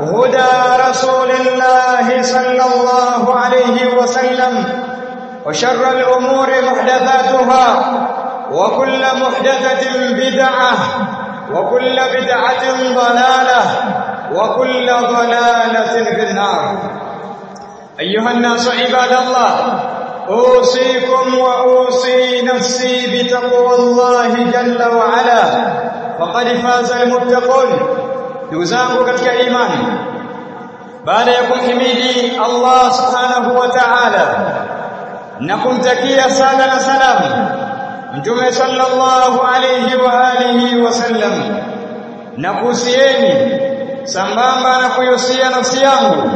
هدى رسول الله صلى الله عليه وسلم وشر الأمور محدثاتها وكل محدثة بدعة وكل بدعة ضلالة وكل ضلالة في النار. أيها الناس عباد الله أوصيكم وأوصي نفسي بتقوى الله جل وعلا. فقد فاز المتقون. Ndugu zangu katika imani baada ya kumhimidi Allah subhanahu wa ta'ala na kumtakia sala na salamu mtume sallallahu alayhi wa alihi wasallam na kuhusieni sambamba na kuhusia nafsi yangu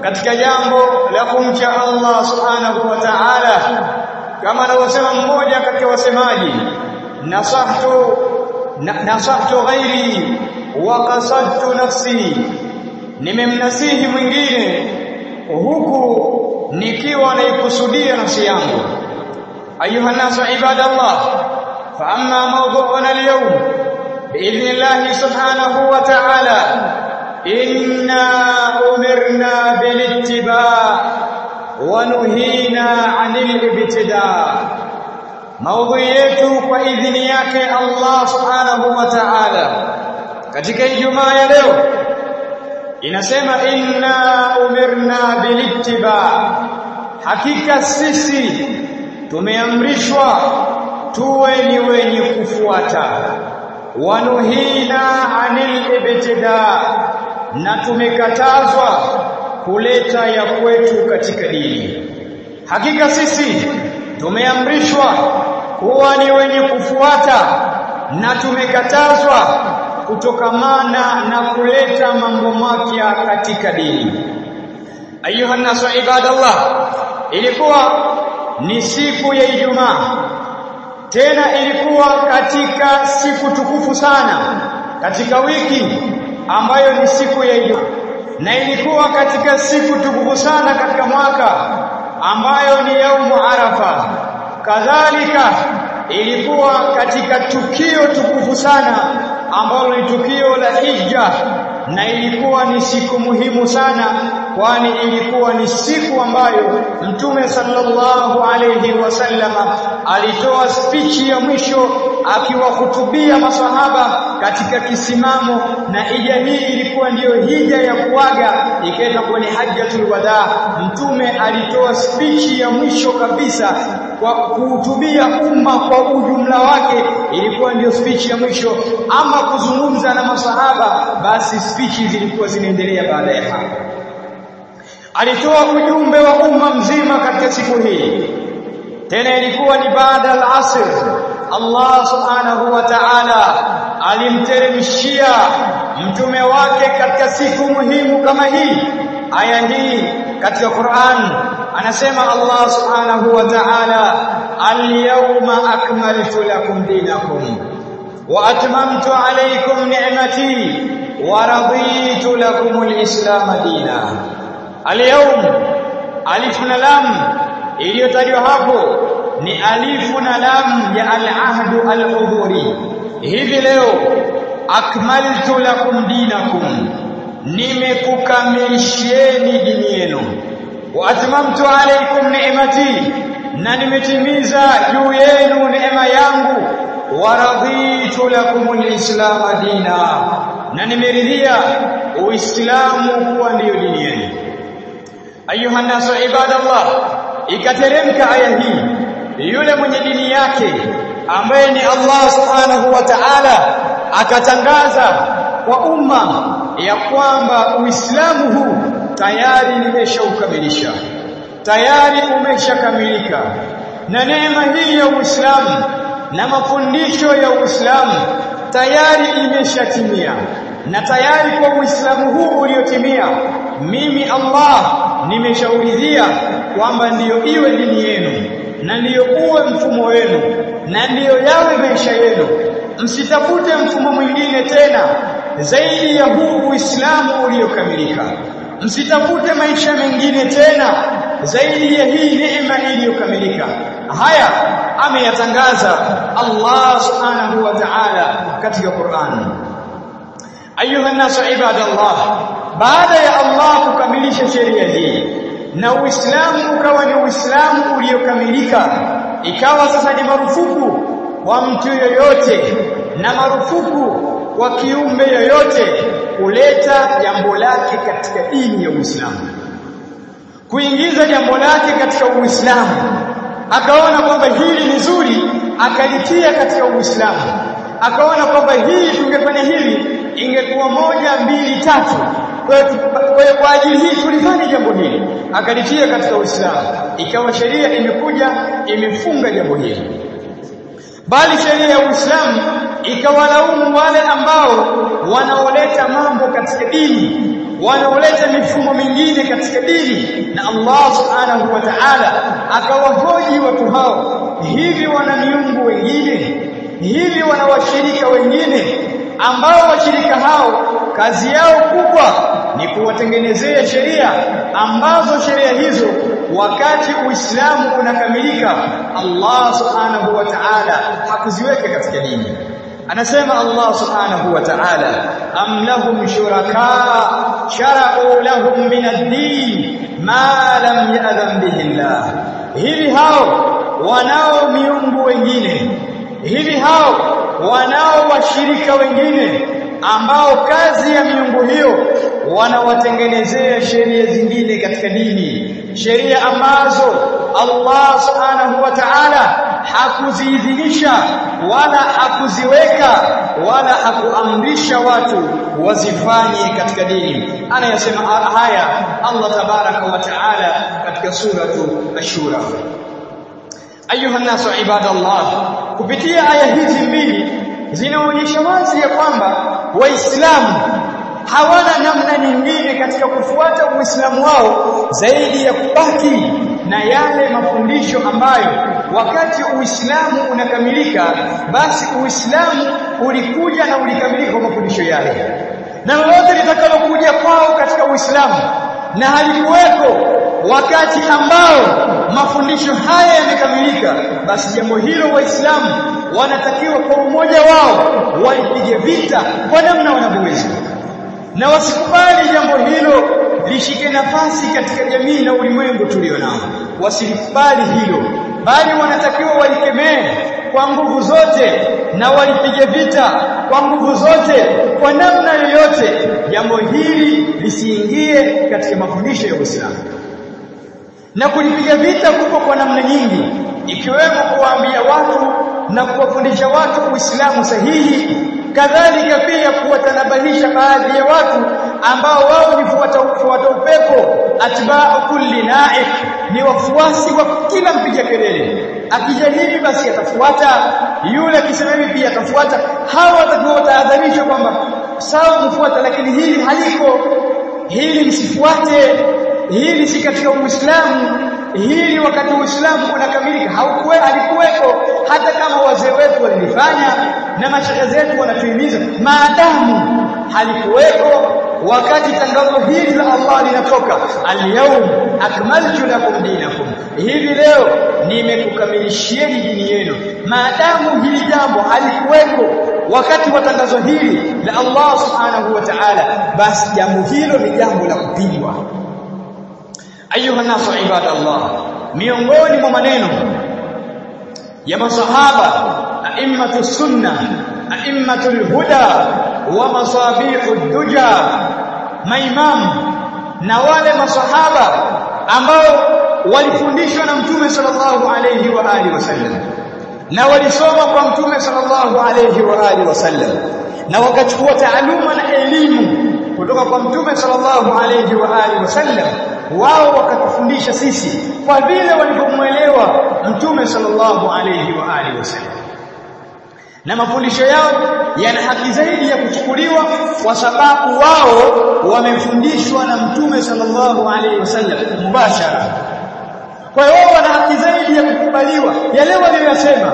katika jambo la kumcha Allah subhanahu wa ta'ala kama anavyosema mmoja katika wasemaji nasahtu nasahtu ghairi wa qasadtu nafsi nimemnasihi mwingine huku nikiwa naikusudia nafsi yangu ayuha nasu ibadallah fa amma mawdu'una al-yawm باذن الله سبحانه وتعالى إنا أمرنا بالاتباع ونهينا عن الابتداع maudhui yetu kwa idhini yake Allah subhanahu wa ta'ala katika Ijumaa ya leo inasema inna umirna bilittiba. Hakika sisi tumeamrishwa tuwe ni wenye kufuata. Wanuhina anil ibtida na tumekatazwa kuleta ya kwetu katika dini. Hakika sisi tumeamrishwa kuwa ni wenye kufuata na tumekatazwa kutokamana na kuleta mambo mapya katika dini. Ayuha nasu ibadallah ilikuwa ni siku ya Ijumaa. Tena ilikuwa katika siku tukufu sana katika wiki ambayo ni siku ya Ijumaa. Na ilikuwa katika siku tukufu sana katika mwaka ambayo ni yaumu arafa. Kadhalika ilikuwa katika tukio tukufu sana ambalo ni tukio la hija na ilikuwa ni siku muhimu sana kwani ilikuwa ni siku ambayo mtume sallallahu alayhi wasallam alitoa spichi ya mwisho akiwahutubia masahaba katika kisimamo na hija hii ilikuwa ndiyo hija ya kuaga ikaenda kwenye hajjatul wadaa. Mtume alitoa spichi ya mwisho kabisa kwa kuhutubia umma kwa ujumla wake ilikuwa ndiyo spichi ya mwisho. Ama kuzungumza na masahaba basi spichi zilikuwa zinaendelea baada ya alitoa ujumbe wa umma mzima katika siku hii. Tena ilikuwa ni baada al-asr Allah subhanahu wa ta'ala alimteremshia mtume wake katika siku muhimu kama hii. Aya hii katika Qur'an anasema Allah subhanahu wa ta'ala al-yawma akmaltu lakum dinakum wa atmamtu alaykum ni'mati wa raditu lakum al-islam dina. Al-yawm alif na lam iliyotajwa hapo ni alifu na lam ya al-ahdu al-uhuri hivi leo akmaltu lakum dinakum. Nimekukamilishieni dini yenu. Wa atmamtu alaykum ni'mati. Na nimetimiza juu yenu neema yangu. Wa raditu lakum al-islam dina. Na nimeridhia uislamu kuwa ndiyo dini yenu. Ayuha nasu ibadallah. Ikateremka aya hii yule mwenye dini yake ambaye ni Allah subhanahu wa ta'ala akatangaza kwa umma ya kwamba Uislamu huu tayari nimeshaukamilisha tayari umeshakamilika. Na neema hii ya Uislamu na mafundisho ya Uislamu tayari imeshatimia. Na tayari kwa Uislamu huu uliotimia mimi Allah nimeshauridhia kwamba ndiyo iwe dini yenu na ndiyo uwe mfumo wenu na ndiyo yawe maisha yenu. Msitafute mfumo mwingine tena zaidi ya huu Uislamu uliokamilika. Msitafute maisha mengine tena zaidi ya hii neema iliyokamilika. Haya ameyatangaza Allah subhanahu wa ta'ala katika Qur'an. Ayuha nasu ibadallah baada ya Allah kukamilisha sheria hii na Uislamu ukawa ni Uislamu uliokamilika. Ikawa sasa ni marufuku kwa mtu yoyote na marufuku kwa kiumbe yoyote kuleta jambo lake katika dini ya Uislamu. Kuingiza jambo lake katika Uislamu. Akaona kwamba hili ni zuri akalitia katika Uislamu. Akaona kwamba hii tungefanya hili ingekuwa moja mbili tatu. Kwa hiyo kwa ajili hii tulifanya jambo hili. Akalitia katika Uislamu. Ikawa sheria imekuja imefunga jambo hili. Bali sheria ya Uislamu ikawalaumu wale ambao wanaoleta mambo katika dini wanaoleta mifumo mingine katika dini. Na Allah subhanahu wa ta'ala akawahoji watu hao hivi wana miungu wengine? Hivi wana washirika wengine ambao washirika hao kazi yao kubwa ni kuwatengenezea sheria ambazo sheria hizo wakati Uislamu unakamilika Allah subhanahu wa ta'ala hakuziweka katika dini. Anasema Allah subhanahu wa ta'ala am lahum shuraka shara'u lahum min ad-din ma lam ya'lam bihi Allah. Hivi hao wanao miungu wengine hivi hao wanao washirika wengine ambao kazi ya miungu hiyo wanawatengenezea sheria zingine katika dini. Sheria ambazo Allah subhanahu wa ta'ala hakuziidhinisha wala hakuziweka wala hakuamrisha watu wazifanye katika dini. Anayasema haya Allah tabaraka wa ta'ala katika suratu ash-shura ayuha nasu ibadallah. Kupitia aya hizi mbili zinaonyesha wazi ya kwamba waislamu hawana namna nyingine katika kufuata uislamu wao zaidi ya kubaki na yale mafundisho ambayo wakati uislamu unakamilika basi uislamu ulikuja na ulikamilika kwa mafundisho yale. Na lolote litakalokuja kwao katika uislamu na halikuweko wakati ambao mafundisho haya yamekamilika basi jambo hilo waislamu wanatakiwa kwa umoja wao walipige vita kwa namna wanavyoweza. Na wasikubali jambo hilo lishike nafasi katika jamii na ulimwengu tulio nao wasikubali hilo bali wanatakiwa walikemee kwa nguvu zote na walipige vita kwa nguvu zote kwa namna yoyote. Jambo hili lisiingie katika mafundisho ya Uislamu na kulipiga vita kuko kwa namna nyingi ikiwemo kuwaambia watu na kuwafundisha watu Uislamu sahihi kadhalika pia kuwatanabahisha baadhi ya watu ambao wao ni fuata upepo atba'u kulli na'ik ni wafuasi wa kila mpiga kelele. Akija hivi basi atafuata yule akisema hivi pia atafuata. Hawa watakuwa watahadharishwa kwamba sawa mfuata lakini hili haliko. Hili msifuate hili si katika Uislamu. Hili wakati Uislamu unakamilika haukuwe alikuweko hata kama wazee wetu walifanya na mashaka zetu wanatuhimiza maadamu halikuwepo wakati tangazo hili la Allah linatoka al-yawm akmaltu lakum dinakum. Hivi leo nimekukamilishieni dini yenu. Maadamu hili jambo halikuweko wakati wa tangazo hili la Allah subhanahu wa ta'ala basi jambo hilo ni jambo la kupingwa ayuha nasu ibadallah miongoni mwa maneno ya masahaba a'immatu sunna a'immatu huda wa masabihu duja maimamu na wale masahaba ambao walifundishwa na mtume sallallahu alayhi wa alihi wasallam na walisoma kwa mtume sallallahu alayhi wa alihi wasallam na wakachukua taaluma na elimu kutoka kwa mtume sallallahu alayhi wa alihi wasallam wao wakatufundisha sisi kwa vile walivyomuelewa mtume sallallahu alayhi wa alihi wasallam. Na mafundisho yao yana haki zaidi ya kuchukuliwa kwa sababu wao wamefundishwa na mtume sallallahu alayhi wasallam mubashara. Kwa hiyo wao wana haki zaidi ya kukubaliwa yale waliyosema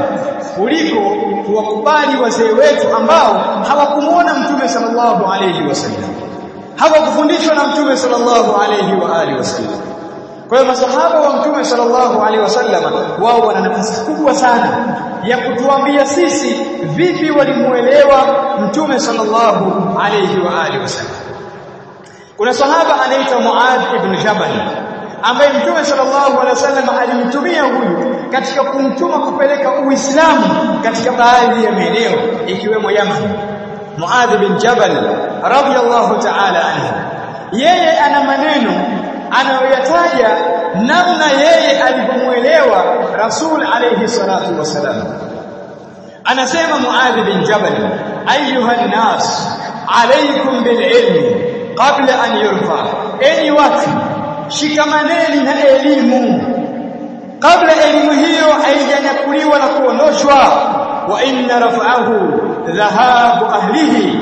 kuliko kuwakubali wazee wetu ambao hawakumuona mtume sallallahu alayhi wasallam hawakufundishwa na mtume sallallahu alayhi wa alihi wasallam. Kwa hiyo masahaba wa mtume sallallahu alaihi wasallam wao wana nafasi kubwa sana ya kutuambia sisi vipi walimuelewa mtume sallallahu alaihi wa alihi wasallam. Kuna sahaba anaitwa Muadh ibn Jabal ambaye mtume sallallahu alaihi wasallam alimtumia huyu katika kumtuma kupeleka Uislamu katika baadhi ya maeneo ikiwemo Yaman. Muadh bin Jabal radiyallahu ta'ala anhu. Yeye ana maneno anayoyataja namna yeye alivyomuelewa Rasul alayhi salatu wasalam anasema Muadh bin Jabal ayuha nas alaykum bil ilmi qabla an yurfa. Enyi watu shikamaneni na elimu. Kabla elimu hiyo haijanyakuliwa na kuondoshwa wa inna raf'ahu dhahabu ahlihi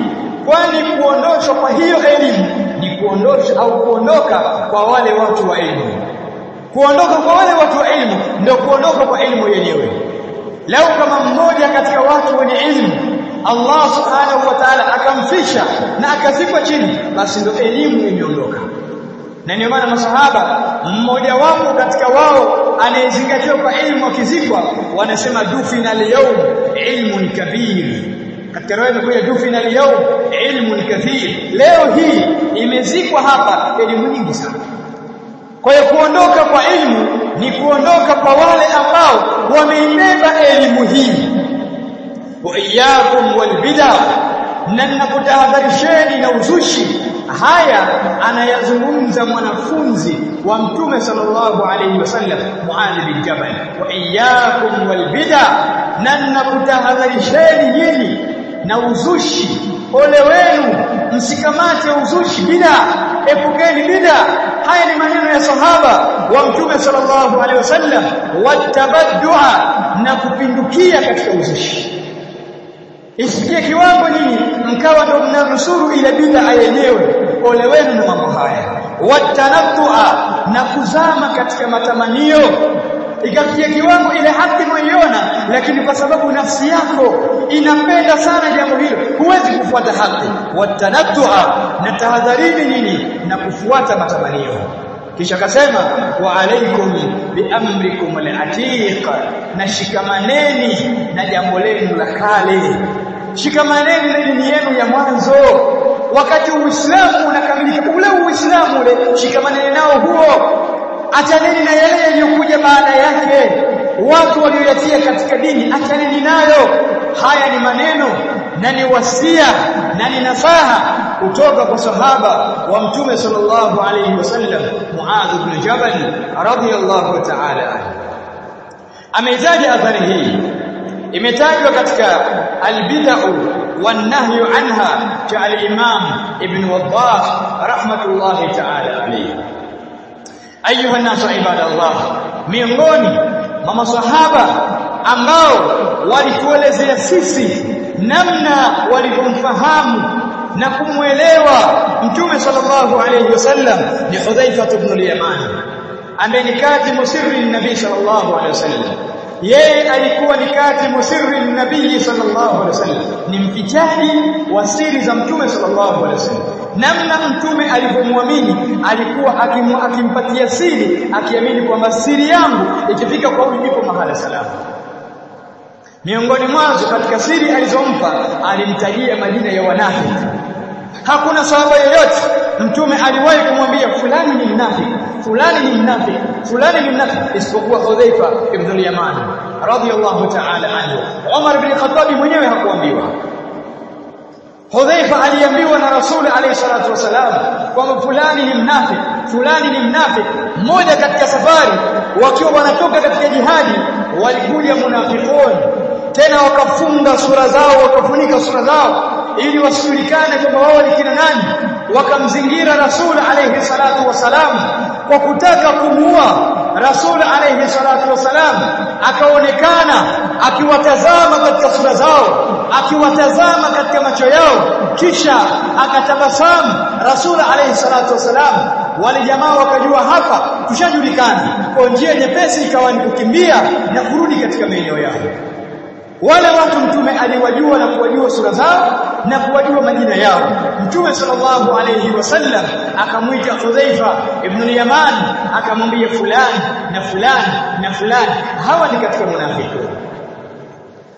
kwani kuondoshwa kwa hiyo elimu ni kuondosha au kuondoka kwa wale watu wa elimu. Kuondoka kwa wale watu wa elimu ndio kuondoka kwa elimu yenyewe. Lau kama mmoja katika watu wenye elimu Allah subhanahu wa ta'ala akamfisha na akazikwa chini basi ndio elimu imeondoka. Na ndio maana masahaba mmoja wapo katika wao anayezingatiwa kwa elimu akizikwa wanasema dufina lyaum ilmu ni kabir katika riwaya imekuja dufina liyawm ilmun kathir. Leo hii imezikwa hapa elimu nyingi sana. Kwa hiyo kuondoka kwa ilmu ni kuondoka kwa wale ambao wameibeba elimu hii. Wa iyyakum walbid'a na ninakutahadharisheni na uzushi. Haya anayazungumza mwanafunzi wa mtume sallallahu alayhi wasallam Muadh bin Jabal. Wa iyyakum walbid'a na ninakutahadharisheni nyinyi na uzushi. Ole wenu msikamate uzushi. Bid'a epukeni bid'a. Haya ni maneno ya sahaba wa mtume sallallahu alaihi wasallam. Watabadua na kupindukia katika uzushi. Isikie kiwango nini mkawa ndo mnanusuru ile bid'a yenyewe. Ole wenu na mambo haya. Watanattua na kuzama katika matamanio ikafikia kiwango ile haki mwiona lakini kwa sababu nafsi yako inapenda sana jambo hilo huwezi kufuata haki. Watanattua na tahadharini nini? Na kufuata matamanio. Kisha akasema wa alaikum biamrikum alatiq na shikamaneni na jambo lenu la kale. Shikamaneni na dini yenu ya mwanzo. Wakati uislamu unakamilika ule uislamu ule shikamaneni nao huo achaneni na yale yaliyokuja baada yake watu walioyatia katika dini achaneni nayo haya ni maneno na ni wasia na ni nasaha kutoka kwa sahaba wa mtume sallallahu alayhi wasallam Muadh ibn Jabal radiyallahu ta'ala anhu ameitaja athari hii imetajwa katika albid'u والنهي عنها كالإمام ابن وضاح رحمة الله تعالى عليه ayuha nasu ibadallah. Miongoni mwa maswahaba ambao walituelezea sisi namna walivyomfahamu na kumwelewa mtume sallallahu alayhi wasallam ni Hudhaifa ibn al-Yamani ambaye ni kati musirri nabii sallallahu alayhi wasallam yeye alikuwa ni katibu sirri nabii sallallahu alaihi wasallam. Ni mfichaji wa siri za mtume sallallahu alaihi wasallam. Namna mtume alivyomwamini alikuwa akimpatia siri akiamini kwamba siri yangu ikifika kwa huyu mahala salama. Miongoni mwazo katika siri alizompa alimtajia majina ya wanafiki hakuna sahaba yoyote mtume aliwahi kumwambia fulani ni mnafiki fulani ni mnafiki fulani ni mnafiki isipokuwa Hudhaifa ibn al-Yaman radiyallahu ta'ala anhu. Umar ibn Khattab mwenyewe hakuambiwa. Hudhaifa aliambiwa na Rasul alayhi salatu wasalam kwamba fulani ni mnafiki fulani ni mnafiki mmoja katika safari wakiwa wanatoka katika jihadi walikuja munafiqun. Tena wakafunga sura zao wakafunika sura zao ili wasijulikane kwamba wao ni kina nani. Wakamzingira Rasul alayhi salatu wasalam kwa kutaka kumuua Rasul alayhi salatu wasalam akaonekana akiwatazama katika sura zao akiwatazama katika macho yao. Kisha akatabasamu Rasul alayhi salatu wasalam wale jamaa wakajua hapa tushajulikana. Kwa njia nyepesi ikawa ni kukimbia na kurudi katika maeneo yao wale watu mtume aliwajua na kuwajua sura zao na kuwajua majina yao. Mtume sallallahu alayhi wasallam akamwita Hudhaifa ibn al-Yaman akamwambia fulani na fulani na fulani hawa ni katika munafiki.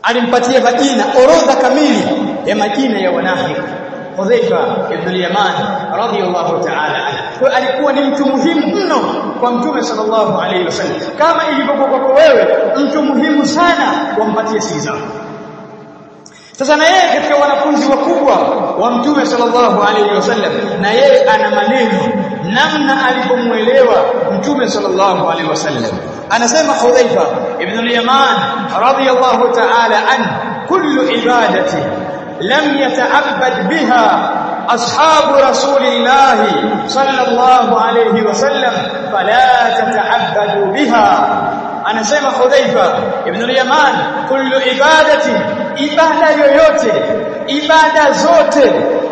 Alimpatia majina orodha kamili ya majina ya wanafiki. Hudhaifa ibn al-Yaman radiyallahu ta'ala anhu alikuwa ni mtu muhimu mno kwa mtume sallallahu alaihi wasallam. Kama ilivyokuwa kwako wewe mtu muhimu sana wampatie siri zako sasa na yeye katika wanafunzi wakubwa wa mtume sallallahu alaihi wasallam na yeye ana maneno namna alipomuelewa mtume sallallahu alaihi wasallam. Anasema Hudhaifa ibn al-Yaman radiyallahu ta'ala an kullu ibadati lam yata'abbad biha أصحاب رسول الله صلى الله عليه وسلم فلا تتعبدوا بها. أنا اسمع حذيفه ابن اليمان كل عبادة عباده yoyote عباده zote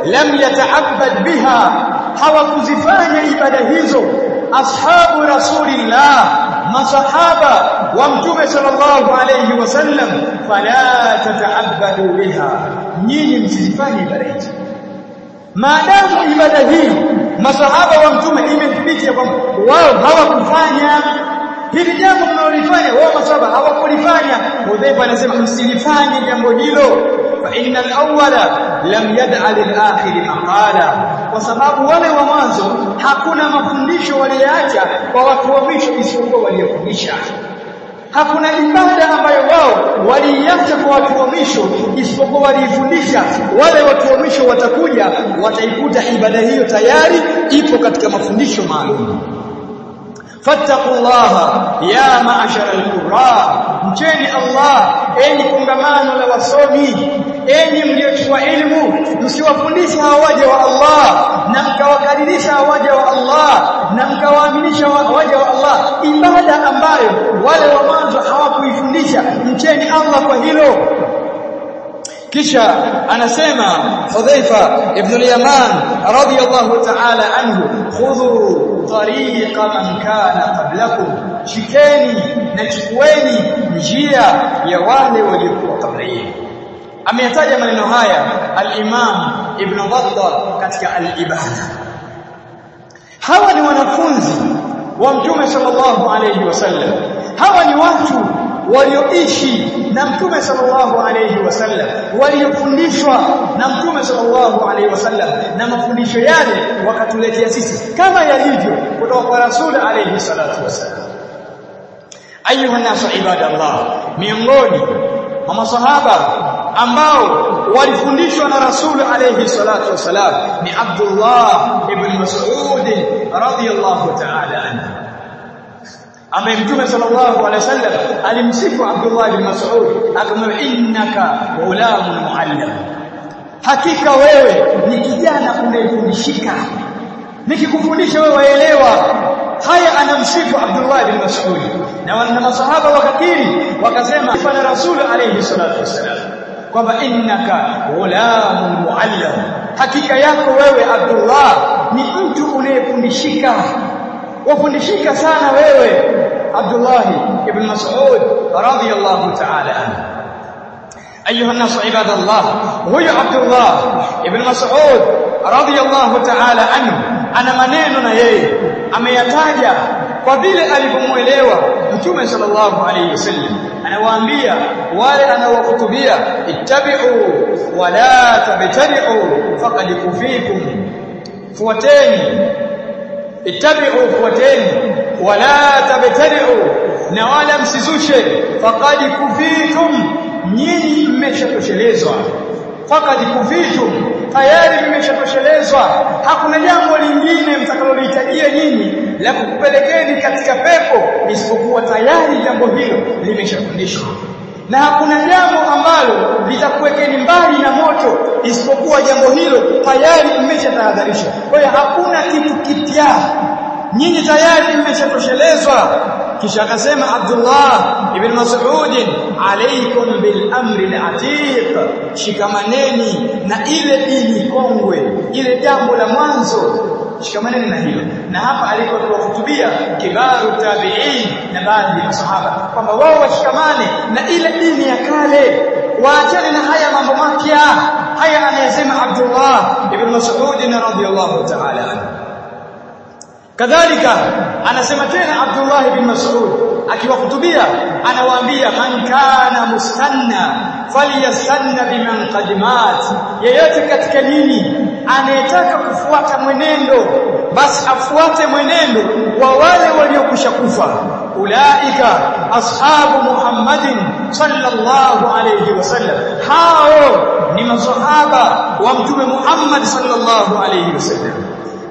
لم يتعبد بها. هو كزفاني عباده هزو أصحاب رسول الله ما صحابة ومتوم صلى الله عليه وسلم فلا تتعبدوا بها. نيني مزفاني عباده maadamu ibada hii masahaba wa mtume imempitia kwamba wao hawakufanya hili jambo mnaolifanya wao masahaba hawakulifanya. Hudhaifa anasema msilifanye jambo hilo. Fa innal awwala lam yad'a lil akhir maqala. Kwa sababu wale wa mwanzo hakuna mafundisho waliacha kwa watu wa mwisho isipokuwa waliofundisha hakuna ibada ambayo wao waliiacha kwa watu wa mwisho isipokuwa waliifundisha. Wale watu wa mwisho watakuja wataikuta ibada hiyo tayari ipo katika mafundisho maalum. Fattaqullaha ya ma'ashara al-qurra mcheni Allah enyi kongamano la wasomi enyi mliochukua elimu msiwafundisha waja wa Allah na mkawakadirisha hawaja wa Allah na mkawaaminisha waja wa Allah. Ibada ambayo wale wa mwanzo hawakuifundisha mcheni Allah kwa hilo. Kisha anasema Hudhaifa ibn al-Yaman radiyallahu ta'ala anhu khudhu tariqa man kana qablakum shikeni na chukueni njia ya wale waliokuwa kabla yenu ameyataja maneno haya al-Imam Ibn Battal katika al-Ibada hawa ni wanafunzi wa Mtume sallallahu alayhi wasallam hawa ni watu walioishi na Mtume sallallahu alayhi wasallam waliofundishwa na Mtume sallallahu alayhi wasallam na mafundisho yale wakatuletea sisi kama yalivyo kutoka kwa Rasul alayhi salatu wasallam ayuha nasu ibadallah miongoni mwa masahaba ambao walifundishwa na Rasul alayhi salatu wasalam ni Abdullah ibn Mas'ud radiyallahu ta'ala anhu. Ambaye mtume sallallahu alaihi wasallam alimsifu Abdullah ibn Mas'ud akamwambia innaka ghulamun muallim hakika wewe ni kijana unayefundishika. Nikikufundisha wewe waelewa. Haya anamsifu Abdullah ibn Mas'ud. Na wana masahaba wakakiri wakasema fana rasul alayhi salatu wasalam kwamba innaka ghulamun muallam hakika yako wewe Abdullah ni mtu unayefundishika wafundishika sana wewe Abdullah ibn Mas'ud radiyallahu ta'ala anhu أيها الناس عباد الله هو عبد الله ابن مسعود رضي الله تعالى عنه ana maneno na yeye ameyataja kwa vile alivyomuelewa mtume sallallahu alayhi wasallam anawaambia wale anaowahutubia ittabi'u wala tabtadi'u faqad kufikum fuateni ittabi'u fuateni wala tabtadi'u na wala msizushe faqad kufikum nyinyi mmeshatoshelezwa faqad kufitum tayari mmeshatoshelezwa hakuna jambo lingine mtakalolihitajia nyinyi la kukupelekeni katika pepo isipokuwa tayari jambo hilo limeshafundishwa. Na hakuna jambo ambalo litakuwekeni mbali na moto isipokuwa jambo hilo tayari mmeshatahadharishwa kwa hiyo hakuna kitu kipya. Nyinyi tayari mmeshatoshelezwa kisha akasema Abdullah ibn Mas'ud alaykum bil amri al-atiq shikamaneni na ile dini kongwe ile jambo la mwanzo. Shikamaneni na hilo. Na hapa alikuwa kuwahutubia kibaru tabi'in na baadhi ya masahaba kwamba wao washikamane na ile dini ya kale. Waachane na haya mambo mapya. Haya anayesema Abdullah ibn Mas'ud radhiyallahu ta'ala anhu kadhalika anasema tena Abdullah bin Mas'ud akiwahutubia anawaambia man kana mustanna falyastanna biman qadimat yeyote katika nini anayetaka kufuata mwenendo basi afuate mwenendo wa wale waliokwisha kufa. Ulaika ashabu Muhammadin sallallahu alayhi wasallam hao ni masahaba wa mtume Muhammad sallallahu alayhi wasallam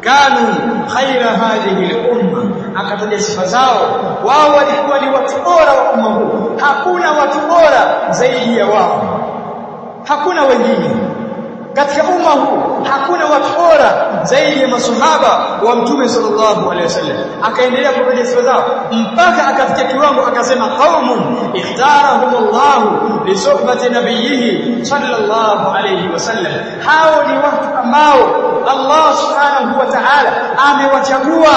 kanu khaira hadhihi al-umma. Akataja sifa zao. Wao walikuwa ni watu bora wa umma huu. Hakuna watu bora zaidi ya wao. Hakuna wengine. Katika umma huu hakuna watu bora zaidi ya masahaba wa mtume sallallahu alaihi wasallam. Akaendelea kutaja sifa zao mpaka akafikia kiwango akasema qaumun ikhtarahum Allah li suhbati nabiyhi sallallahu alaihi wasallam. Hao ni watu ambao Allah subhanahu wa ta'ala amewachagua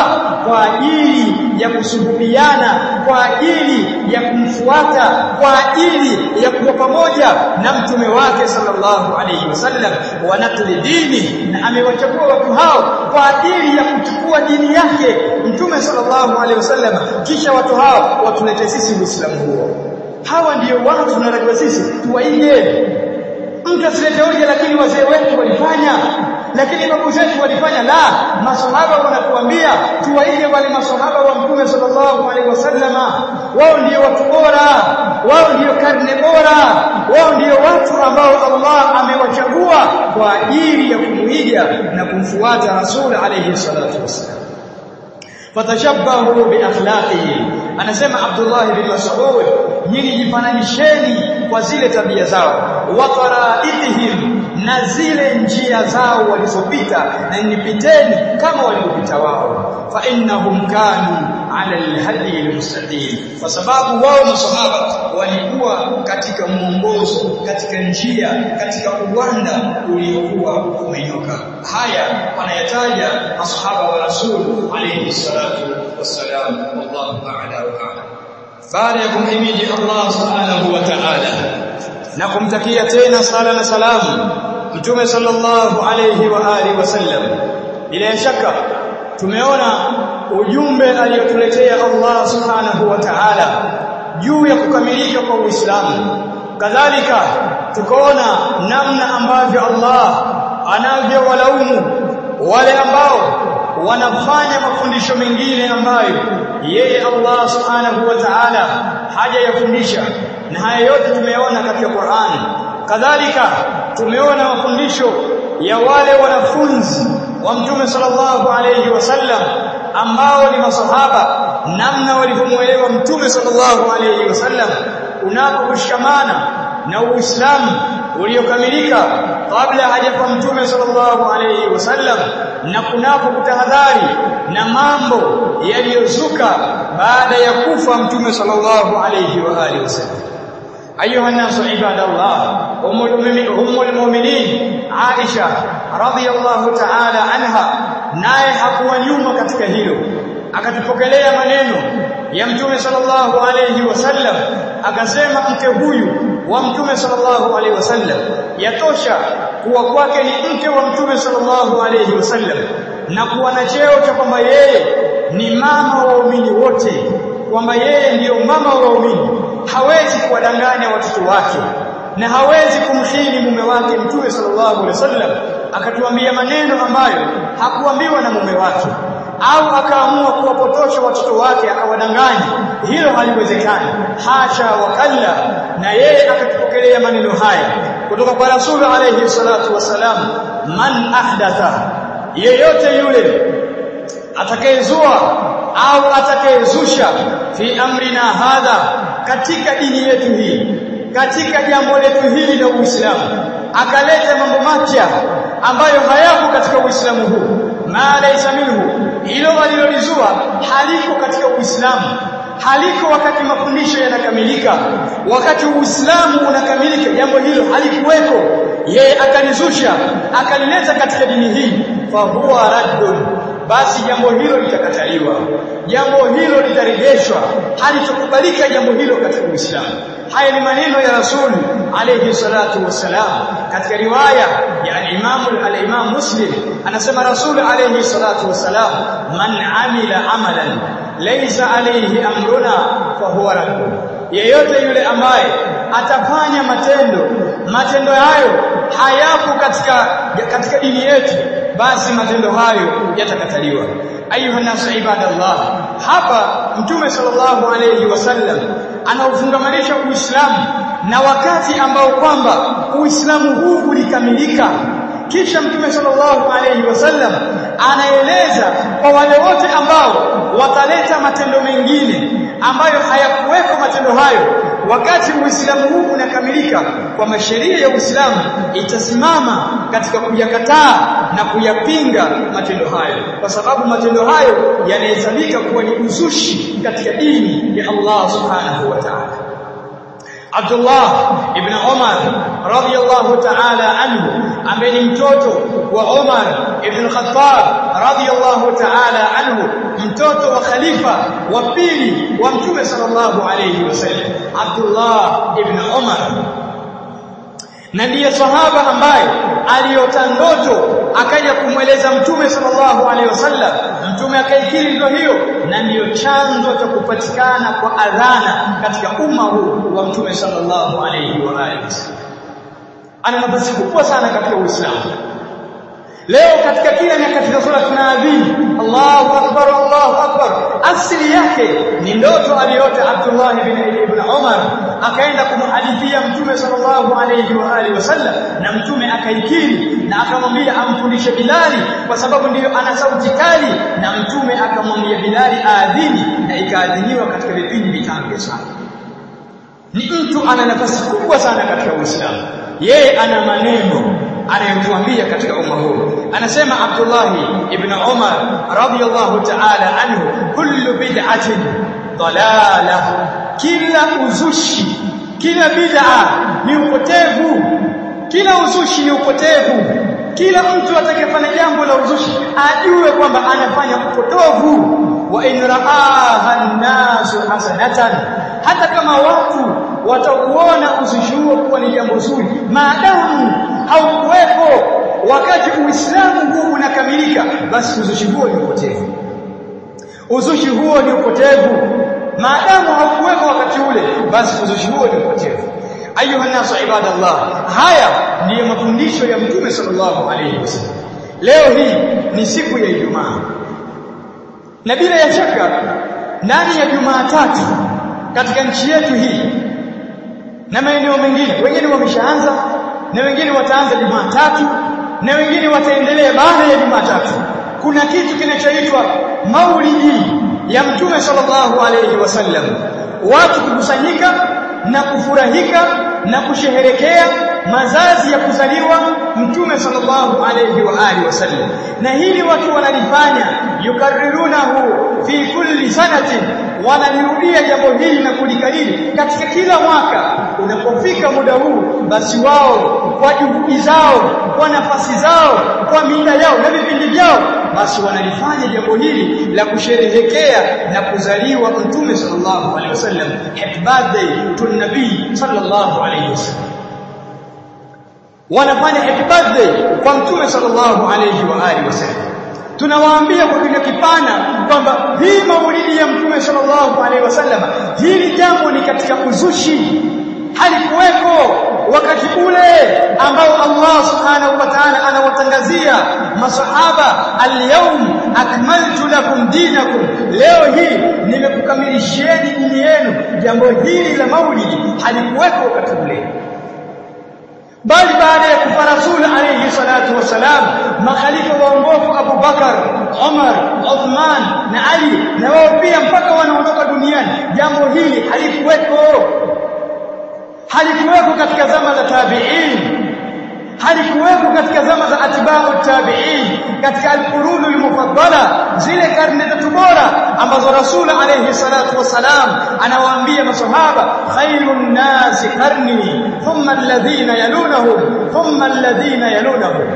kwa ajili ya kusuhubiana kwa ajili ya kumfuata kwa ajili ya kuwa pamoja na mtume wake sallallahu alayhi wasallam wa natli dini na amewachagua watu hao kwa ajili ya kuchukua dini yake mtume sallallahu alayhi wasallam kisha watu hao watulete sisi uislamu huo. Hawa ndiyo watu tunatakiwa sisi tuwaige. Mtu asilete hoja lakini wazee wetu walifanya lakini babu zetu walifanya la. Masahaba wanakuambia tuwaige wale masahaba wa mtume sallallahu alaihi wasallama. Wao ndio watu bora wao ndio karne bora wao ndio watu ambao Allah amewachagua kwa ajili ya kumuiga na kumfuata rasul alaihi salatu wasallam fatashabbahu bi akhlaqihi. Anasema Abdullah bin Mas'ud nyinyi jifananisheni kwa zile tabia zao. Wa qaraidihim na zile njia zao walizopita na nipiteni kama walivyopita wao. Fa innahum kanu ala alhadi almustaqim kwa sababu wao masahaba walikuwa katika mwongozo katika njia katika uwanda uliokuwa umenyoka haya wanayataja masahaba wa rasul alayhi salatu wassalam. Wallahu a'la wa baada ya kumhimidi Allah subhanahu wa ta'ala na kumtakia tena sala na salamu mtume sallallahu alayhi wa alihi wasallam bila shaka tumeona ujumbe aliyotuletea Allah subhanahu wa ta'ala juu ya kukamilika kwa Uislamu. Kadhalika tukaona namna ambavyo Allah anavyowalaumu wale ambao wanafanya mafundisho mengine ambayo yeye Allah subhanahu wa ta'ala hajayafundisha. Na haya yote tumeona katika Qur'an. Kadhalika tumeona mafundisho ya wale wanafunzi wa mtume sallallahu alayhi wasallam ambao ni masahaba namna walivyomuelewa mtume sallallahu alayhi wasallam unapokushikamana na Uislamu uliokamilika kabla hajafa mtume sallallahu alayhi wasallam na kunapo kutahadhari na mambo yaliyozuka baada ya kufa mtume sallallahu alayhi wa alihi wasallam أيها الناس عباد الله أم المؤمنين عائشة رضي الله تعالى عنها naye hakuwa nyuma katika hilo akatupokelea maneno ya mtume sallallahu alayhi wasallam akasema mke huyu wa mtume sallallahu alayhi wasallam yatosha kuwa kwake ni mke wa mtume sallallahu alayhi wasallam na kuwa na cheo cha kwamba yeye ni mama wa waumini wote kwamba yeye ndiyo mama wa waumini hawezi kuwadanganya watoto wake na hawezi kumhini mume wake mtume sallallahu alaihi wasallam akatuambia maneno ambayo hakuambiwa na mume wake au akaamua kuwapotosha watoto wake akawadanganya. Hilo haliwezekani. Hasha wakalla na yeye akatupokelea maneno haya kutoka kwa rasul alayhi salatu wasalam man ahdatha. Yeyote yule atakayezua au atakayezusha fi amrina hadha katika dini yetu hii katika jambo letu hili la Uislamu akaleta mambo mapya ambayo hayapo katika Uislamu huu. Ma minhu hilo walilolizua haliko katika Uislamu. Haliko wakati mafundisho yanakamilika. Wakati Uislamu unakamilika jambo hilo halikuweko yeye akanizusha akalileta katika dini hii. Fa huwa raddun basi jambo hilo litakataliwa. Jambo hilo litarejeshwa. Halitokubalika jambo hilo katika Uislamu. Haya ni maneno ya rasuli alayhi salatu wassalam. Katika riwaya ya Imam al-Imam Muslim anasema Rasul alayhi salatu wasalam man amila amalan laysa alayhi amruna fa huwa yeyote yule ambaye atafanya matendo matendo hayo hayapo katika katika dini yetu basi matendo hayo yatakataliwa. Ayuha nasu ibadallah. Hapa mtume sallallahu alayhi wasallam anaufungamanisha uislamu na wakati ambao kwamba uislamu huu ulikamilika. Kisha mtume sallallahu alayhi wasallam anaeleza kwa wale wote ambao wataleta matendo mengine ambayo hayakuweko matendo hayo. Wakati uislamu huu unakamilika kwa masheria ya uislamu itasimama katika kuyakataa na kuyapinga matendo hayo kwa sababu matendo hayo yanahesabika kuwa ni uzushi katika dini ya Allah subhanahu wa ta'ala Abdullah ibn Umar radiyallahu ta'ala anhu. Ambaye ni mtoto wa Umar ibn Khattab radiyallahu ta'ala anhu. Mtoto wa khalifa wa pili wa mtume sallallahu alayhi wasallam Abdullah ibn Umar na ndiye sahaba ambaye aliota ndoto akaja kumweleza mtume sallallahu alayhi wasallam mtume akaikiri ndio hiyo na ndiyo chanzo cha kupatikana kwa adhana katika umma huu wa mtume sallallahu alaihi wa alihi ana nafasi kubwa sana katika Uislamu leo katika kila nyakati za sala tunaadhini Allahu akbar Allahu akbar. Asili yake ni ndoto aliyota Abdullah ibn ibn Umar akaenda kumhadithia mtume sallallahu alayhi wa alihi wasallam na mtume akaikiri na akamwambia amfundishe Bilali kwa sababu ndiyo ana sauti kali na mtume akamwambia Bilali aadhini na ikaadhiniwa katika vipindi vitano sana ni mtu ana nafasi kubwa sana katika Uislamu. Yeye ana maneno anayotuambia katika umma huu. Anasema Abdullah ibn Umar radiyallahu ta'ala anhu kullu bid'atin dalalah. Kila uzushi kila bid'a ni upotevu. Kila uzushi ni upotevu. Kila mtu atakayefanya jambo la uzushi ajue kwamba anafanya upotovu. Wa in ra'aha an-nasu hasanatan hata kama watu watauona uzushi huo kuwa ni jambo zuri. Maadamu haukuwepo wakati uislamu huu unakamilika basi uzushi huo ni upotevu. Uzushi huo ni upotevu. Maadamu haukuwepo wakati ule basi uzushi huo ni upotevu. Ayuha nasu ibadallah haya ndiyo mafundisho ya mtume sallallahu alayhi wasallam. Leo hii ni siku ya Ijumaa. Na bila ya shaka ndani ya jumaa tatu katika nchi yetu hii na maeneo mengine wengine wameshaanza na wengine wataanza Jumatatu na wengine wataendelea baada ya Jumatatu. Kuna kitu kinachoitwa maulidi ya mtume sallallahu alayhi wasallam. Watu kukusanyika na kufurahika na kusherehekea mazazi ya kuzaliwa mtume sallallahu alayhi wa alihi wasallam na hili watu wanalifanya yukarirunahu fi kulli sanatin wanalirudia jambo hili na kulikariri katika kila mwaka. Unapofika muda huu basi wao kwa juhudi zao kwa nafasi zao kwa mila yao na vipindi vyao basi wanalifanya jambo hili la kusherehekea na kuzaliwa mtume sallallahu alaihi wasallam. Happy birthday to nabii sallallahu alaihi wasallam. Wanafanya happy birthday kwa mtume sallallahu alaihi wa alihi wasallam. Tunawaambia kwa kile kipana kwamba hii maulidi ya mtume sallallahu alaihi wasallam hili jambo ni katika uzushi halikuweko wakati ule ambao Allah subhanahu wa ta'ala anawatangazia masahaba al-yawm akmaltu lakum dinakum. Leo hii nimekukamilishieni dini yenu. Jambo hili la maulidi halikuweko wakati ule. Bali baada ya kufa rasul alayhi salatu wasalam makhalifa waongofu Abu Bakar Umar Uthman na Ali na wao pia mpaka wanaondoka duniani jambo hili halikuweko halikuweko katika zama za tabi'in. Halikuweko katika zama za atba'u tabi'in. Katika al-qurun al-mufaddala zile karne tatu bora ambazo rasul alayhi salatu wasalam anawaambia masahaba khairun nas qarni thumma alladhina yalunahum thumma alladhina yalunahum.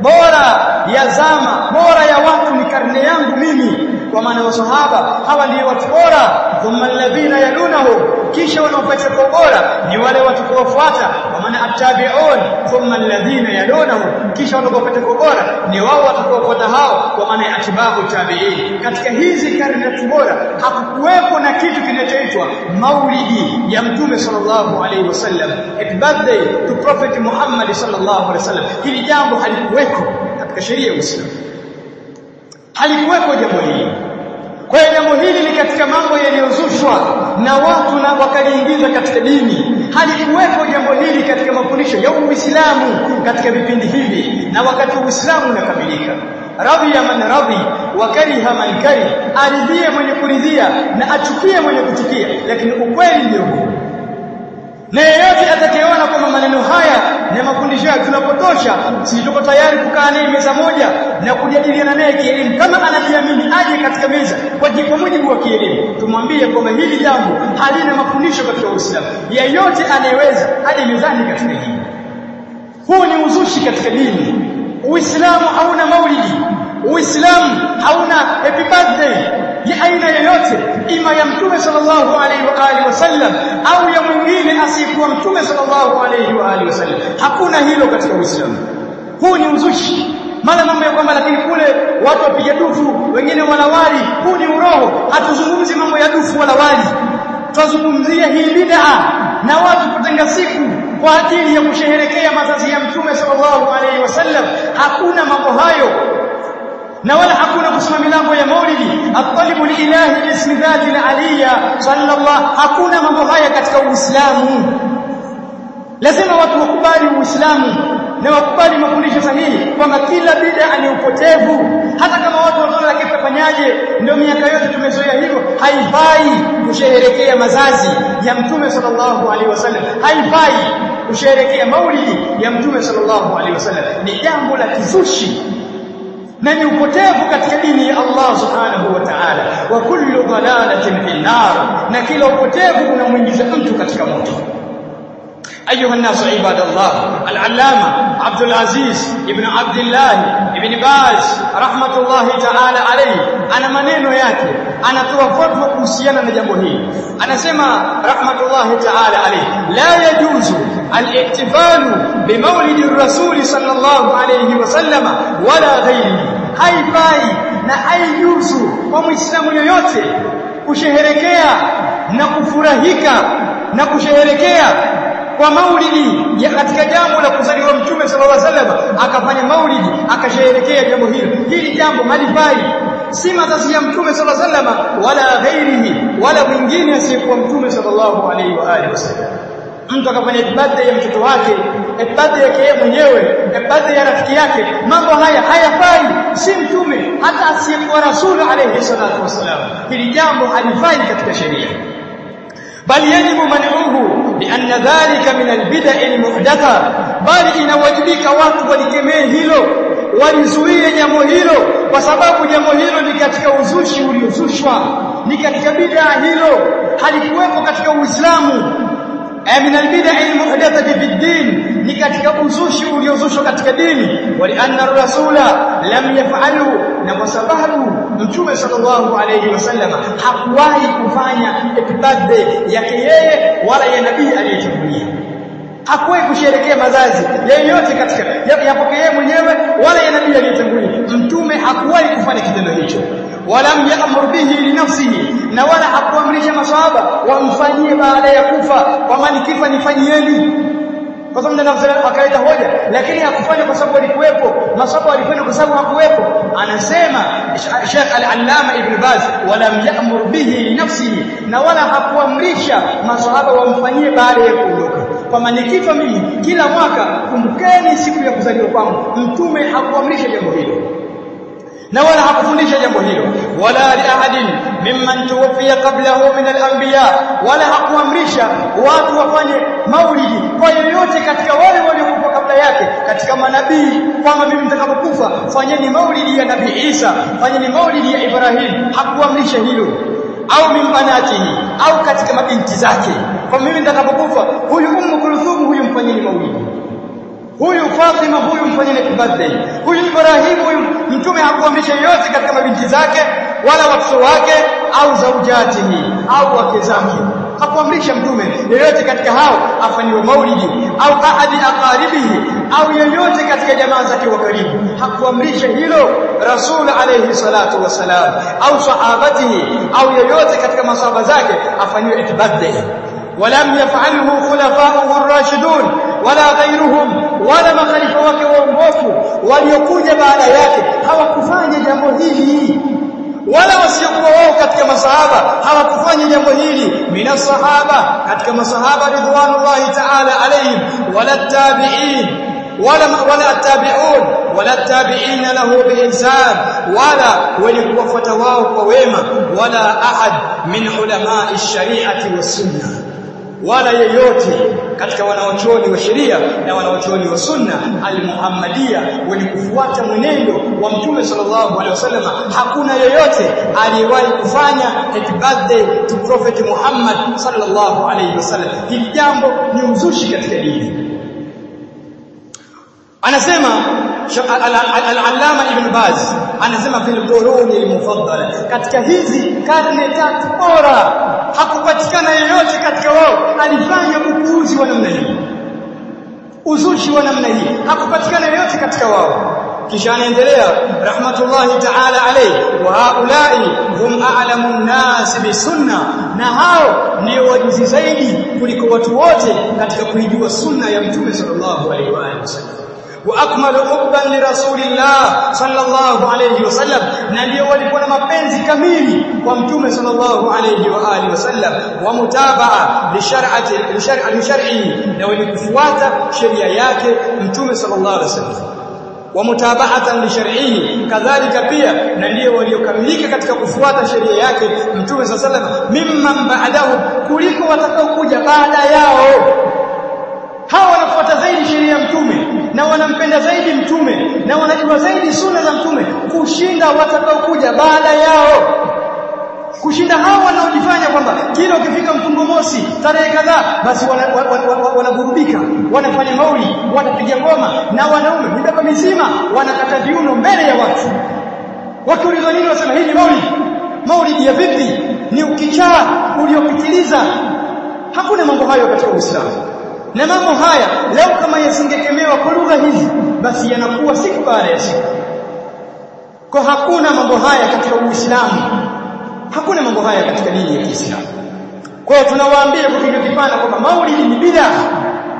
Bora ya zama bora ya watu ni karne yangu mimi kwa maana wasahaba hawa ndio watu bora. Thumma alladhina yalunahum kisha wanaopata kwa bora ni wale watu kuwafuata. Kwa maana attabi'un thumma alladhina yalunahum kisha wanaopata kwa bora ni wao watakaofuata hao. Kwa maana atibabu tabi'in. Katika hizi karne tatu bora hakukuwepo na kitu kinachoitwa maulidi ya mtume sallallahu alaihi wasallam. Happy birthday to prophet Muhammad sallallahu alaihi wasallam. Hili jambo halikuweko katika sheria ya Uislamu. Halikuweko jambo hili kwa hiyo jambo hili ni katika mambo yaliyozushwa na watu na wakaliingiza katika dini. Halikuwepo jambo hili katika mafundisho ya Uislamu katika vipindi hivi na wakati Uislamu unakamilika. Radhiya man radhi wa kariha man kari aridhie mwenye kuridhia na achukie mwenye kuchukia lakini ukweli ndio huu na yeyote atakayeona kwamba maneno haya na mafundisho ya tunapotosha si tayari kukaa naye meza moja na kujadiliana naye kielimu. Kama anajiamini aje katika meza kwa mujibu wa kielimu tumwambie kwamba hili jambo halina mafundisho katika Uislamu. Yeyote anayeweza aje mezani katika hili. Huu ni uzushi katika dini. Uislamu hauna maulidi Uislamu hauna happy birthday. Ya aina yoyote ima ya mtume sallallahu alaihi wa alihi wasallam au ya mwingine asiyekuwa mtume sallallahu alaihi wa alihi wasallam. Hakuna hilo katika Uislamu. Huu ni uzushi. Mala mambo ya kwamba lakini kule watu wapiga dufu wengine wanawali huu ni uroho. Hatuzungumzi mambo ya dufu wala wali. Tuzungumzia hii bid'a na watu kutenga siku kwa ajili ya kusherehekea mazazi ya mtume sallallahu alaihi wasallam. Hakuna mambo hayo na wala hakuna kusoma milango ya maulidi. Atalibu lilahi bismi dhati al-aliyya sallallahu hakuna mambo haya katika uislamu. Lazima watu wakubali uislamu na wakubali mafundisho sahihi kwamba kila bid'a ni upotevu. Hata kama watu wanaona lakini tafanyaje ndio miaka yote tumezoea hivyo haifai kusherehekea mazazi ya mtume sallallahu alaihi wasallam. Haifai kusherehekea maulidi ya mtume sallallahu alaihi wasallam. Ni jambo la kizushi na ni upotevu katika dini ya Allah subhanahu wa ta'ala wa kullu dalalatin fi nar na kila upotevu unamuingiza mtu katika moto أيها الناس عباد الله العلامة عبد العزيز ابن عبد الله ابن باز رحمة الله تعالى عليه أنا maneno yake anatoa fatwa kuhusiana na jambo hili anasema rahmatullahi ta'ala alayhi la yajuzu al-ihtifalu bimawlid ar-rasul sallallahu alayhi wasallam wala ghayrihi haifai na haijuzu kwa muislamu yoyote kusherehekea na kufurahika na kusherehekea kwa maulidi ya katika jambo la kuzaliwa mtume sallallahu alaihi wasallam akafanya maulidi akasherehekea jambo hilo. Hili jambo halifai. Si mazazi ya mtume sallallahu alaihi wasallam wala ghairihi wala mwingine asiyekuwa mtume sallallahu alaihi wa alihi wasallam. Mtu akafanya ibada ya mtoto wake birthday yake yeye mwenyewe birthday ya rafiki yake. Mambo haya hayafai si mtume hata asiyekuwa rasulu alayhi salatu wasallam hili jambo halifai katika sheria. Bali yajibu man'uhu lianna dhalika min albid'i almuhdatha bali inawajibika watu walikemee hilo walizuie jambo hilo kwa sababu jambo hilo ni katika uzushi uliozushwa ni katika bid'a hilo. Halikuwepo katika Uislamu min albid'a almuhdathati fi din ni katika uzushi uliozushwa katika dini. Wali anna rasula lam yaf'alu. Na kwa sababu mtume sallallahu alayhi wasallam hakuwahi kufanya birthday yake yeye wala ya nabii aliyetangulia hakuwahi kusherekea mazazi yeyote katika yapokee mwenyewe wala ya nabii aliyetangulia mtume hakuwahi kufanya kitendo hicho walam ya'mur bihi li nafsihi na wala hakuamrisha maswahaba wamfanyie baada ya kufa. Kwamba nikifa nifanyieni kwa sababu ndio nafsi akaleta hoja lakini hakufanya kwa sababu alikuwepo. Maswahaba walifanya kwa sababu hakuwepo. Anasema Sheikh Al-Allama Ibn Baz walam ya'mur bihi li nafsihi na wala hakuamrisha masahaba wamfanyie baada ya kuondoka. Kwamba nikifa mimi kila mwaka kumbukeni siku ya kuzaliwa kwangu mtume hakuamrisha jambo hilo na wala hakufundisha jambo hilo. Wala li ahadin mimman tuwfiya qablahu min al-anbiya. Wala hakuamrisha watu wafanye maulidi kwa yoyote katika wale waliokufa kabla yake katika manabii kwamba mimi nitakapokufa fanyeni maulidi ya nabii Isa fanyeni maulidi ya Ibrahim. Hakuamrisha hilo. Au mimbanatihi au katika mabinti zake. Kwa mimi nitakapokufa huyu ummu kulthum huyu mfanyeni maulidi huyu Fatima huyu mfanyeni birthday huyu Ibrahim huyu mtume hakuamrisha yote katika mabinti zake wala watoto wake au zaujatihi au wake zake. Hakuamrisha mtume yeyote katika hao afanyiwe maulidi au ahadi aqaribihi au yeyote katika jamaa zake wa karibu. Hakuamrisha hilo rasul alayhi salatu wasalam au sahabatihi au yeyote katika masahaba zake afanyiwe birthday ولم يفعله خلفاؤه الراشدون ولا غيرهم ولا makhalifa wake waongofu waliokuja baada yake hawakufanya jambo hili wala wasiokuwa wao katika masahaba hawakufanya jambo hili mina sahaba katika masahaba ridwanullahi ta'ala alayhim wala tabi'in wala wala tabi'un wala tabi'ina lahu biihsan wala wenye kuwafuata wao kwa wema wala ahad min ulama'i shari'ati was sunnah wala yeyote katika wanaochoni wa sheria na wanaochoni wa sunna al-muhammadia wenye kufuata mwenendo wa mtume sallallahu alaihi wasallam hakuna yeyote aliyewahi kufanya happy birthday to prophet Muhammad sallallahu alaihi wasallam. Hili jambo ni uzushi katika dini. Anasema al-allama ibn baz anasema fil quruni al-mufaddala. Katika hizi karne tatu bora hakupatikana yeyote katika wao alifanya upuuzi wa namna hii uzushi wa namna hii. Hakupatikana yeyote katika wao. Kisha anaendelea rahmatullahi ta'ala alayhi wa haulai hum a'lamu an-nas bisunna na hao ndio wajuzi zaidi kuliko watu wote katika kuijua sunna ya mtume sallallahu alaihi wa sallam واكمل حبا لرسول الله صلى الله عليه وسلم na ndio walikuwa na mapenzi kamili kwa mtume sallallahu alayhi wa alihi wasallam wa mutabaa li shar'ati li shar'i na walikufuata sheria yake mtume sallallahu alayhi wasallam wa mutaba'atan li shar'ihi kadhalika pia na ndio waliokamilika katika kufuata sheria yake mtume sallallahu alayhi wasallam mimman ba'dahu kuliko watakaokuja baada yao hawa wanafuata zaidi sheria ya mtume na wanampenda zaidi mtume na wanajua zaidi sunna za mtume kushinda watakaokuja baada yao. Kushinda hawa wanaojifanya kwamba kila ukifika mfungo mosi tarehe kadhaa basi wanaburudika wana, wana wanafanya mauli wanapiga ngoma na wanaume mibaba mizima wanakata viuno mbele ya watu. Wakiulizwa nini wasema hii ni mauli ya vipi? Ni ukichaa uliopitiliza. Hakuna mambo hayo katika Uislamu na mambo haya leo kama yasingekemewa kwa lugha hizi basi yanakuwa siku baada ya siku kwa hakuna mambo haya katika Uislamu. Hakuna mambo haya katika dini ya Kiislamu. Kwa hiyo tunawaambia kwa kipana kwamba maulidi ni bid'a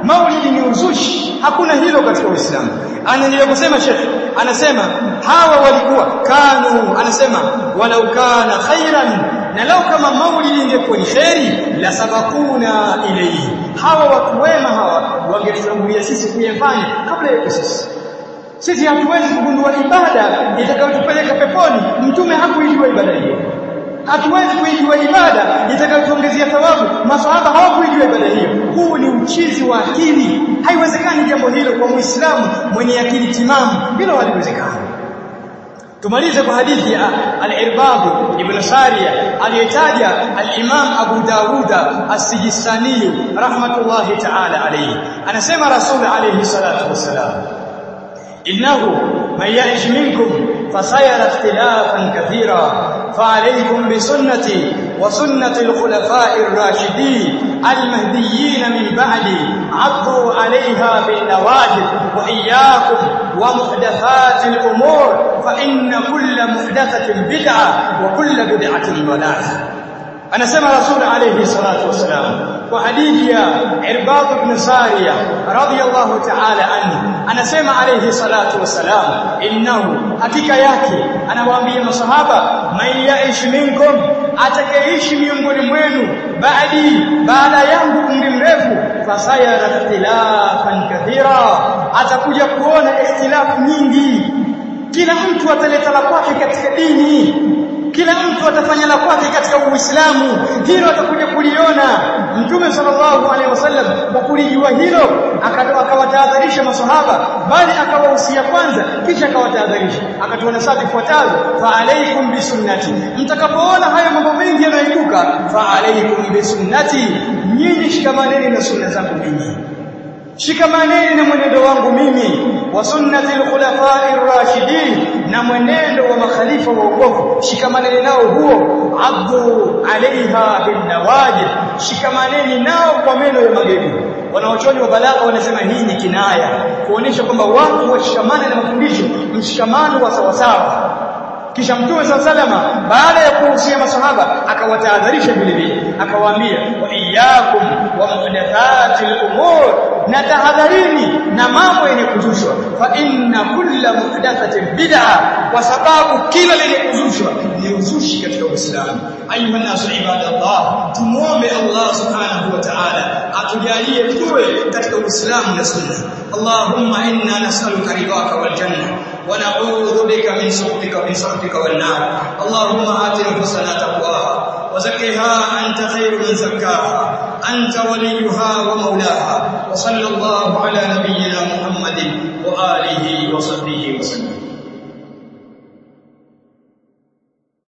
maulidi ni uzushi. Hakuna hilo katika Uislamu. Anaendelea kusema shekhi anasema hawa walikuwa kanu anasema walau kana khairan na lao kama maulidi ingekuwa ni khairi la sabakuna ilayhi hawa watu wema hawa wangelitangulia sisi kuyafanya kabla yetu sisi. Sisi hatuwezi kugundua ibada itakayotupeleka peponi. Mtume hakuijua ibada hiyo. Hatuwezi kuijua ibada itakayotuongezea thawabu. Masahaba hawakuijua ibada hiyo. Huu ni uchizi wa akili. Haiwezekani jambo hilo kwa muislamu mwenye akili timamu. Hilo haliwezekani tumalize kwa hadithi ya al-Irbad ibn Sariya aliyetaja al-Imam Abu Dawud as-Sijistani rahmatullahi ta'ala alayhi. Anasema Rasul alayhi salatu wasalam innahu man ya'ish minkum fasayara ikhtilafan kathira فعليكم بسنتي وسنة الخلفاء الراشدين المهديين من بعدي عضوا عليها بالنواجذ وإياكم ومحدثات الأمور فإن كل محدثة بدعة وكل بدعة ضلالة. anasema rasul alayhi salatu wasalam kwa hadithi ya irbad ibn sariya radiyallahu ta'ala anhu anasema alayhi salatu wasalam innahu hakika yake anawaambia masahaba man yaish minkum atakayeishi miongoni mwenu baadi baada yangu umri mrefu fasayara ikhtilafan kathira atakuja kuona ikhtilafu nyingi. Kila mtu ataleta la kwake katika dini kila mtu atafanya la kwake katika Uislamu. Hilo atakuja kuliona. Mtume sallallahu alaihi wasallam kwa kulijua hilo akawatahadharisha maswahaba bali akawahusia kwanza kisha akawatahadharisha. Akatuona safi ifuatazo fa alaikum bisunnati mtakapoona hayo mambo mengi yanayoibuka fa alaikum bisunnati nyinyi shikamaneni na sunna zangu mimi. Shikamaneni na mwenendo wangu mimi wa sunnati al-khulafa'ir rashidin na mwenendo wa makhalifa wa uongofu shikamaneni nao huo abdu alaiha bin nawajid shikamaneni nao kwa meno ya magego wanaochoni wa balagha wanasema hii ni kinaya kuonesha kwamba watu washikamane na mafundisho mshikamano wa sawasawa. Kisha mtume saa salama baada ya kuhusia masahaba akawatahadharisha vile vile akawaambia wa wa muhdathati al-umur na tahadharini na mambo yenye kuzushwa. Fa inna kulla muhdathatin bid'a kwa sababu kila lenye kuzushwa ni uzushi katika Uislamu. Ayuha nasu ibadallah tumuombe Allah subhanahu wa ta'ala atujalie tuwe katika Uislamu na sunna. Allahumma inna nas'aluka ridaka wal janna wa na'udhu bika min sukhtika wa min sakhatika wan nar. Allahumma ati nufusana taqwaha wa zakkiha anta khairu man zakkaha anta waliyuha wa mawlaha wa sallallahu ala nabiyyina Muhammadin wa